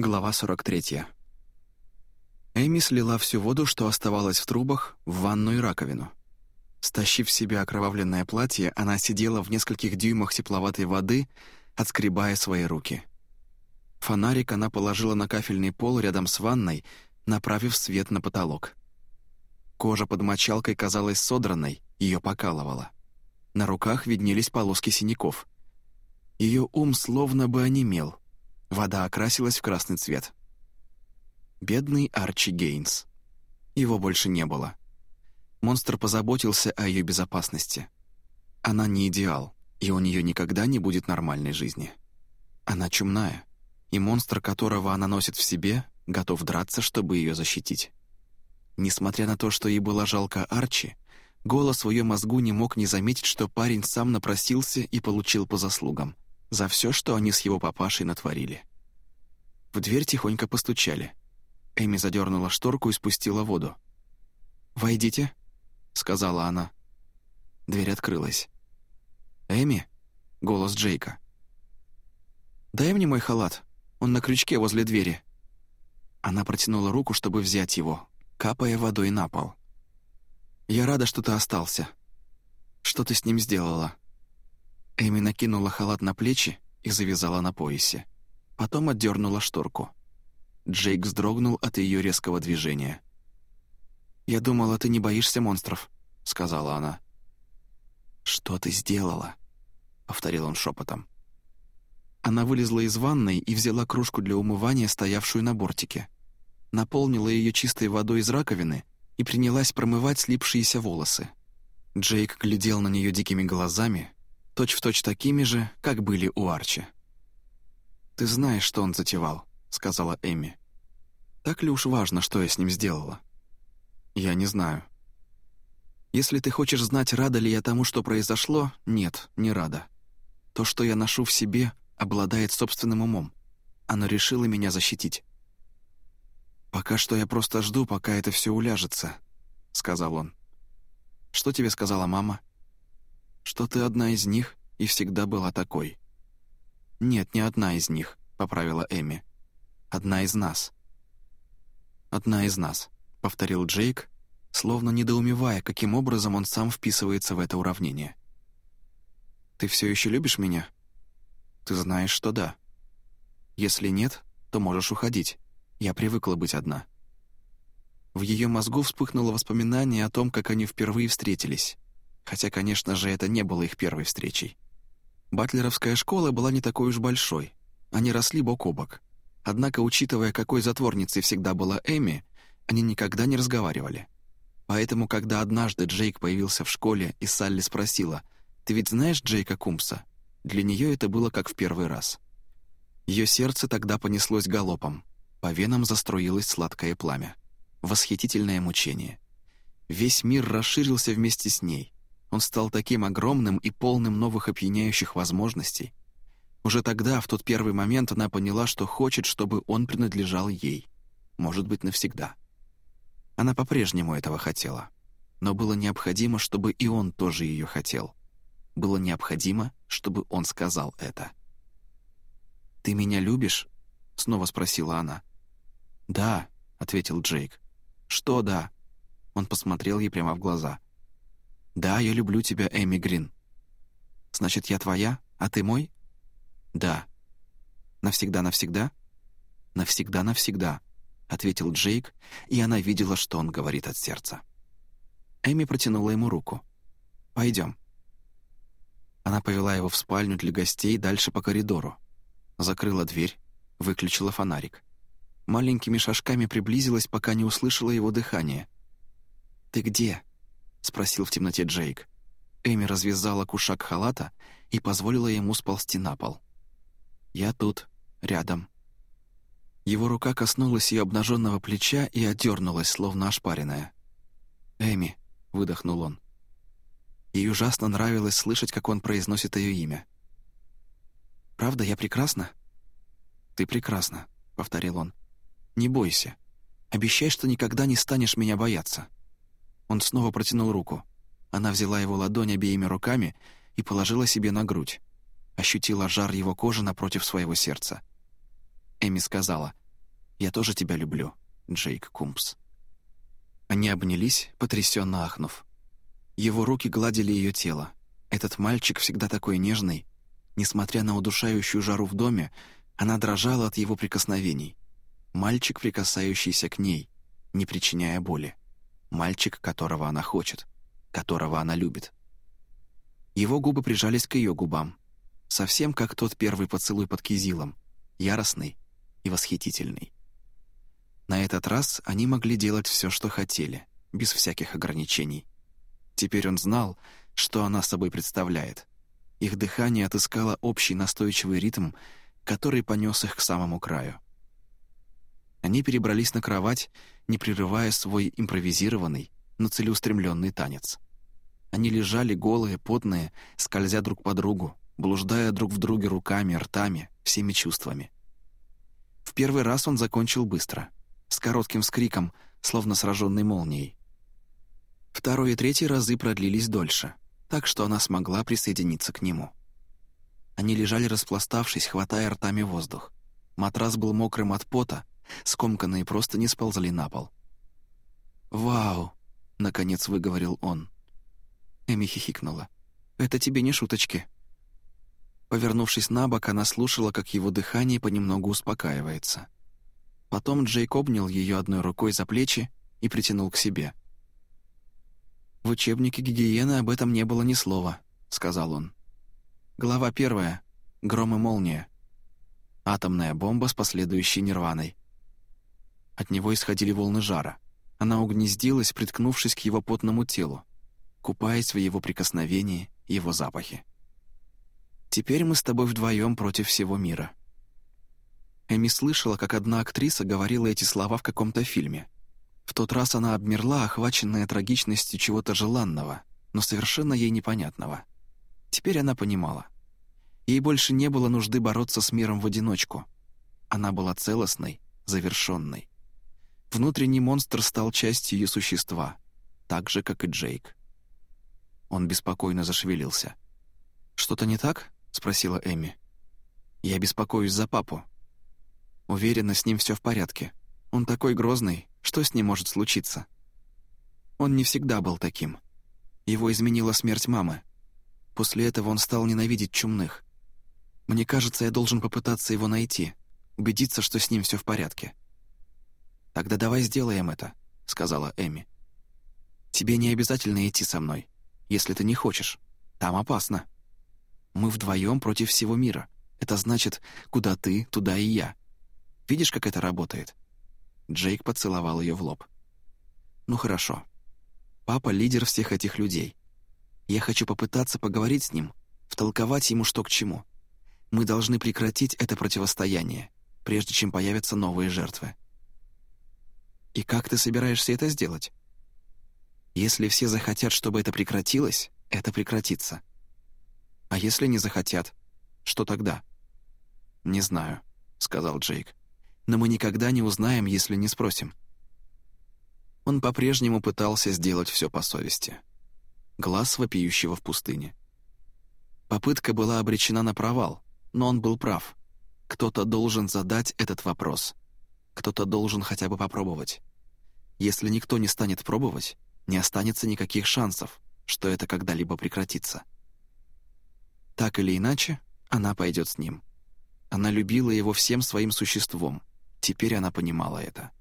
Глава 43. Эми слила всю воду, что оставалось в трубах, в ванну и раковину. Стащив в себя окровавленное платье, она сидела в нескольких дюймах тепловатой воды, отскребая свои руки. Фонарик она положила на кафельный пол рядом с ванной, направив свет на потолок. Кожа под мочалкой казалась содранной, ее покалывало. На руках виднелись полоски синяков. Ее ум словно бы онемел — Вода окрасилась в красный цвет. Бедный Арчи Гейнс. Его больше не было. Монстр позаботился о ее безопасности. Она не идеал, и у нее никогда не будет нормальной жизни. Она чумная, и монстр, которого она носит в себе, готов драться, чтобы ее защитить. Несмотря на то, что ей было жалко Арчи, голос в ее мозгу не мог не заметить, что парень сам напросился и получил по заслугам — за все, что они с его папашей натворили. В дверь тихонько постучали. Эми задернула шторку и спустила воду. «Войдите», — сказала она. Дверь открылась. «Эми?» — голос Джейка. «Дай мне мой халат. Он на крючке возле двери». Она протянула руку, чтобы взять его, капая водой на пол. «Я рада, что ты остался. Что ты с ним сделала?» Эми накинула халат на плечи и завязала на поясе. Потом отдернула шторку. Джейк вздрогнул от ее резкого движения. «Я думала, ты не боишься монстров», — сказала она. «Что ты сделала?» — повторил он шепотом. Она вылезла из ванной и взяла кружку для умывания, стоявшую на бортике. Наполнила ее чистой водой из раковины и принялась промывать слипшиеся волосы. Джейк глядел на нее дикими глазами, точь-в-точь точь такими же, как были у Арчи. «Ты знаешь, что он затевал», — сказала Эми. «Так ли уж важно, что я с ним сделала?» «Я не знаю». «Если ты хочешь знать, рада ли я тому, что произошло, нет, не рада. То, что я ношу в себе, обладает собственным умом. Оно решило меня защитить». «Пока что я просто жду, пока это все уляжется», — сказал он. «Что тебе сказала мама?» Что ты одна из них и всегда была такой». «Нет, не одна из них», — поправила Эми. «Одна из нас». «Одна из нас», — повторил Джейк, словно недоумевая, каким образом он сам вписывается в это уравнение. «Ты все еще любишь меня?» «Ты знаешь, что да. Если нет, то можешь уходить. Я привыкла быть одна». В ее мозгу вспыхнуло воспоминание о том, как они впервые встретились хотя, конечно же, это не было их первой встречей. Батлеровская школа была не такой уж большой. Они росли бок о бок. Однако, учитывая, какой затворницей всегда была Эми, они никогда не разговаривали. Поэтому, когда однажды Джейк появился в школе, и Салли спросила, «Ты ведь знаешь Джейка Кумса?» Для нее это было как в первый раз. Ее сердце тогда понеслось галопом. По венам заструилось сладкое пламя. Восхитительное мучение. Весь мир расширился вместе с ней. Он стал таким огромным и полным новых опьяняющих возможностей. Уже тогда, в тот первый момент, она поняла, что хочет, чтобы он принадлежал ей. Может быть, навсегда. Она по-прежнему этого хотела. Но было необходимо, чтобы и он тоже ее хотел. Было необходимо, чтобы он сказал это. «Ты меня любишь?» — снова спросила она. «Да», — ответил Джейк. «Что да?» Он посмотрел ей прямо в глаза — «Да, я люблю тебя, Эми Грин». «Значит, я твоя, а ты мой?» «Да». «Навсегда-навсегда?» «Навсегда-навсегда», — ответил Джейк, и она видела, что он говорит от сердца. Эми протянула ему руку. «Пойдем». Она повела его в спальню для гостей дальше по коридору. Закрыла дверь, выключила фонарик. Маленькими шажками приблизилась, пока не услышала его дыхание. «Ты где?» — спросил в темноте Джейк. Эми развязала кушак халата и позволила ему сползти на пол. «Я тут, рядом». Его рука коснулась ее обнаженного плеча и отдернулась, словно ошпаренная. «Эми», — выдохнул он. Ей ужасно нравилось слышать, как он произносит ее имя. «Правда, я прекрасна?» «Ты прекрасна», — повторил он. «Не бойся. Обещай, что никогда не станешь меня бояться». Он снова протянул руку. Она взяла его ладонь обеими руками и положила себе на грудь. Ощутила жар его кожи напротив своего сердца. Эми сказала, «Я тоже тебя люблю, Джейк Кумпс». Они обнялись, потрясенно ахнув. Его руки гладили ее тело. Этот мальчик всегда такой нежный. Несмотря на удушающую жару в доме, она дрожала от его прикосновений. Мальчик, прикасающийся к ней, не причиняя боли. Мальчик, которого она хочет, которого она любит. Его губы прижались к ее губам. Совсем как тот первый поцелуй под кизилом. Яростный и восхитительный. На этот раз они могли делать все, что хотели, без всяких ограничений. Теперь он знал, что она собой представляет. Их дыхание отыскало общий настойчивый ритм, который понес их к самому краю. Они перебрались на кровать, не прерывая свой импровизированный, но целеустремленный танец. Они лежали голые, потные, скользя друг по другу, блуждая друг в друге руками, ртами, всеми чувствами. В первый раз он закончил быстро — с коротким скриком, словно сраженный молнией. Второй и третий разы продлились дольше, так что она смогла присоединиться к нему. Они лежали распластавшись, хватая ртами воздух. Матрас был мокрым от пота, скомканные просто не сползли на пол. «Вау!» — наконец выговорил он. Эми хихикнула. «Это тебе не шуточки». Повернувшись на бок, она слушала, как его дыхание понемногу успокаивается. Потом Джейк обнял ее одной рукой за плечи и притянул к себе. «В учебнике гигиены об этом не было ни слова», — сказал он. Глава первая. Гром и молния. Атомная бомба с последующей нирваной. От него исходили волны жара. Она угнездилась, приткнувшись к его потному телу, купаясь в его прикосновении, его запахе. «Теперь мы с тобой вдвоем против всего мира», Эми слышала, как одна актриса говорила эти слова в каком-то фильме. В тот раз она обмерла, охваченная трагичностью чего-то желанного, но совершенно ей непонятного. Теперь она понимала. Ей больше не было нужды бороться с миром в одиночку. Она была целостной, завершенной. Внутренний монстр стал частью ее существа, так же, как и Джейк. Он беспокойно зашевелился. «Что-то не так?» — спросила Эми. «Я беспокоюсь за папу», Уверена, с ним все в порядке. Он такой грозный, что с ним может случиться? Он не всегда был таким. Его изменила смерть мамы. После этого он стал ненавидеть чумных. Мне кажется, я должен попытаться его найти, убедиться, что с ним все в порядке. «Тогда давай сделаем это», — сказала Эми. «Тебе не обязательно идти со мной, если ты не хочешь. Там опасно. Мы вдвоем против всего мира. Это значит, куда ты, туда и я. Видишь, как это работает?» Джейк поцеловал ее в лоб. «Ну хорошо. Папа — лидер всех этих людей. Я хочу попытаться поговорить с ним, втолковать ему что к чему. Мы должны прекратить это противостояние, прежде чем появятся новые жертвы». «И как ты собираешься это сделать?» «Если все захотят, чтобы это прекратилось, это прекратится. А если не захотят, что тогда?» «Не знаю», — сказал Джейк но мы никогда не узнаем, если не спросим. Он по-прежнему пытался сделать все по совести. Глаз вопиющего в пустыне. Попытка была обречена на провал, но он был прав. Кто-то должен задать этот вопрос. Кто-то должен хотя бы попробовать. Если никто не станет пробовать, не останется никаких шансов, что это когда-либо прекратится. Так или иначе, она пойдет с ним. Она любила его всем своим существом, Теперь она понимала это.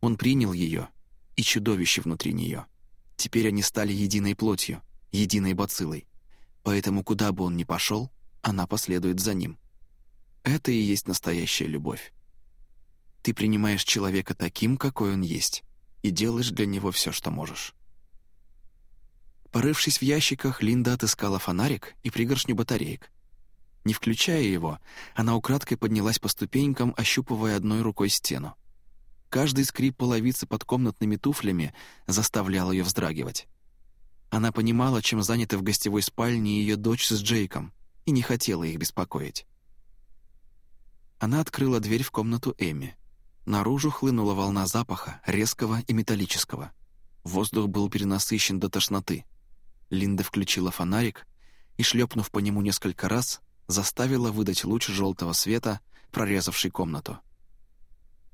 Он принял ее и чудовище внутри нее. Теперь они стали единой плотью, единой бациллой. Поэтому куда бы он ни пошел, она последует за ним. Это и есть настоящая любовь. Ты принимаешь человека таким, какой он есть, и делаешь для него все, что можешь. Порывшись в ящиках, Линда отыскала фонарик и пригоршню батареек. Не включая его, она украдкой поднялась по ступенькам, ощупывая одной рукой стену. Каждый скрип половицы под комнатными туфлями заставлял ее вздрагивать. Она понимала, чем заняты в гостевой спальне ее дочь с Джейком, и не хотела их беспокоить. Она открыла дверь в комнату Эми. Наружу хлынула волна запаха, резкого и металлического. Воздух был перенасыщен до тошноты. Линда включила фонарик и, шлепнув по нему несколько раз, заставила выдать луч желтого света, прорезавший комнату.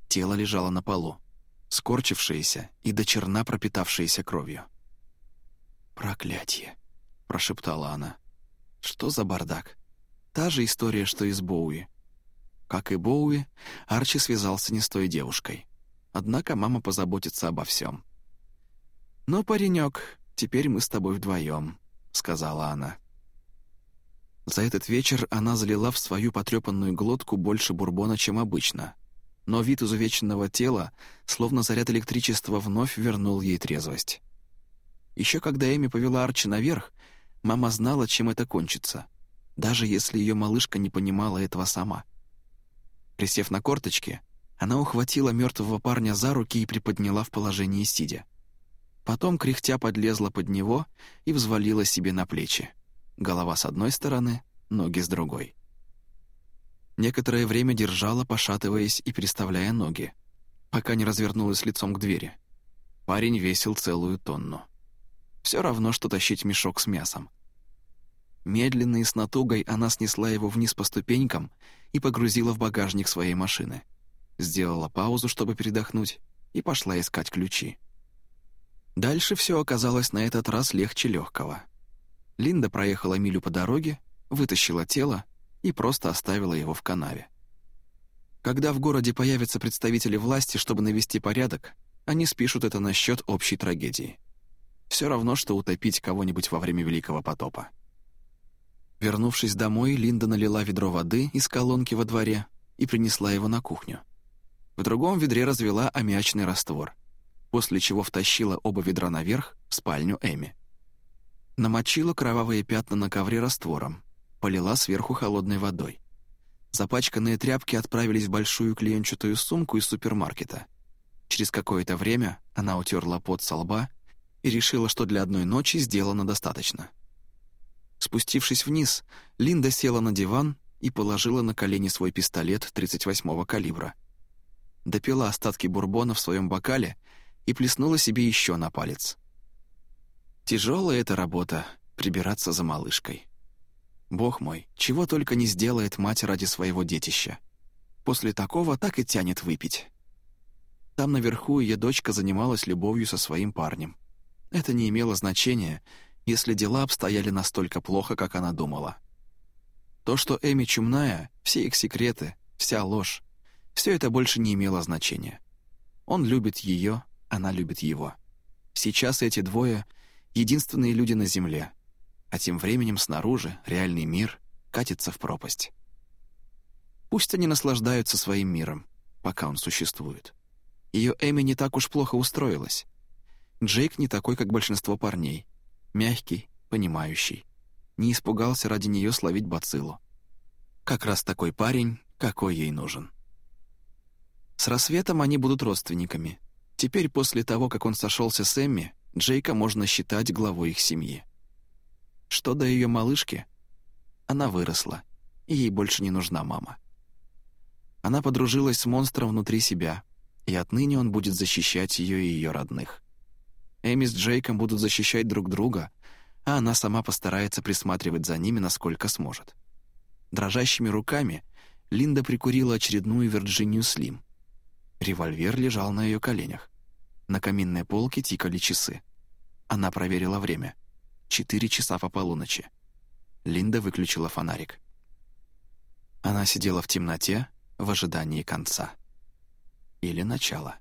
Тело лежало на полу, скорчившееся и до черна пропитавшееся кровью. «Проклятие!» — прошептала она. «Что за бардак? Та же история, что и с Боуи». Как и Боуи, Арчи связался не с той девушкой. Однако мама позаботится обо всем. «Ну, паренек, теперь мы с тобой вдвоем», — сказала она. За этот вечер она залила в свою потрепанную глотку больше бурбона, чем обычно. Но вид изувеченного тела, словно заряд электричества, вновь вернул ей трезвость. Еще когда Эми повела Арчи наверх, мама знала, чем это кончится, даже если ее малышка не понимала этого сама. Присев на корточки, она ухватила мертвого парня за руки и приподняла в положении сидя. Потом кряхтя подлезла под него и взвалила себе на плечи. Голова с одной стороны, ноги с другой. Некоторое время держала, пошатываясь и переставляя ноги, пока не развернулась лицом к двери. Парень весил целую тонну. Все равно, что тащить мешок с мясом. Медленно и с натугой она снесла его вниз по ступенькам и погрузила в багажник своей машины. Сделала паузу, чтобы передохнуть, и пошла искать ключи. Дальше все оказалось на этот раз легче легкого. Линда проехала милю по дороге, вытащила тело и просто оставила его в канаве. Когда в городе появятся представители власти, чтобы навести порядок, они спишут это на счет общей трагедии. Все равно, что утопить кого-нибудь во время Великого потопа. Вернувшись домой, Линда налила ведро воды из колонки во дворе и принесла его на кухню. В другом ведре развела аммиачный раствор, после чего втащила оба ведра наверх в спальню Эми. Намочила кровавые пятна на ковре раствором, полила сверху холодной водой. Запачканные тряпки отправились в большую клеенчатую сумку из супермаркета. Через какое-то время она утерла пот со лба и решила, что для одной ночи сделано достаточно. Спустившись вниз, Линда села на диван и положила на колени свой пистолет 38-го калибра. Допила остатки бурбона в своем бокале и плеснула себе еще на палец. Тяжелая эта работа — прибираться за малышкой. Бог мой, чего только не сделает мать ради своего детища. После такого так и тянет выпить. Там наверху ее дочка занималась любовью со своим парнем. Это не имело значения, если дела обстояли настолько плохо, как она думала. То, что Эми чумная, все их секреты, вся ложь, все это больше не имело значения. Он любит ее, она любит его. Сейчас эти двое единственные люди на Земле, а тем временем снаружи реальный мир катится в пропасть. Пусть они наслаждаются своим миром, пока он существует. Ее Эми не так уж плохо устроилась. Джейк не такой, как большинство парней. Мягкий, понимающий. Не испугался ради нее словить бациллу. Как раз такой парень, какой ей нужен. С рассветом они будут родственниками. Теперь, после того, как он сошелся с Эмми, Джейка можно считать главой их семьи. Что до ее малышки, она выросла, и ей больше не нужна мама. Она подружилась с монстром внутри себя, и отныне он будет защищать ее и ее родных. Эми с Джейком будут защищать друг друга, а она сама постарается присматривать за ними, насколько сможет. Дрожащими руками Линда прикурила очередную Вирджинию Слим. Револьвер лежал на ее коленях. На каминной полке тикали часы. Она проверила время. Четыре часа по полуночи. Линда выключила фонарик. Она сидела в темноте в ожидании конца. Или начала.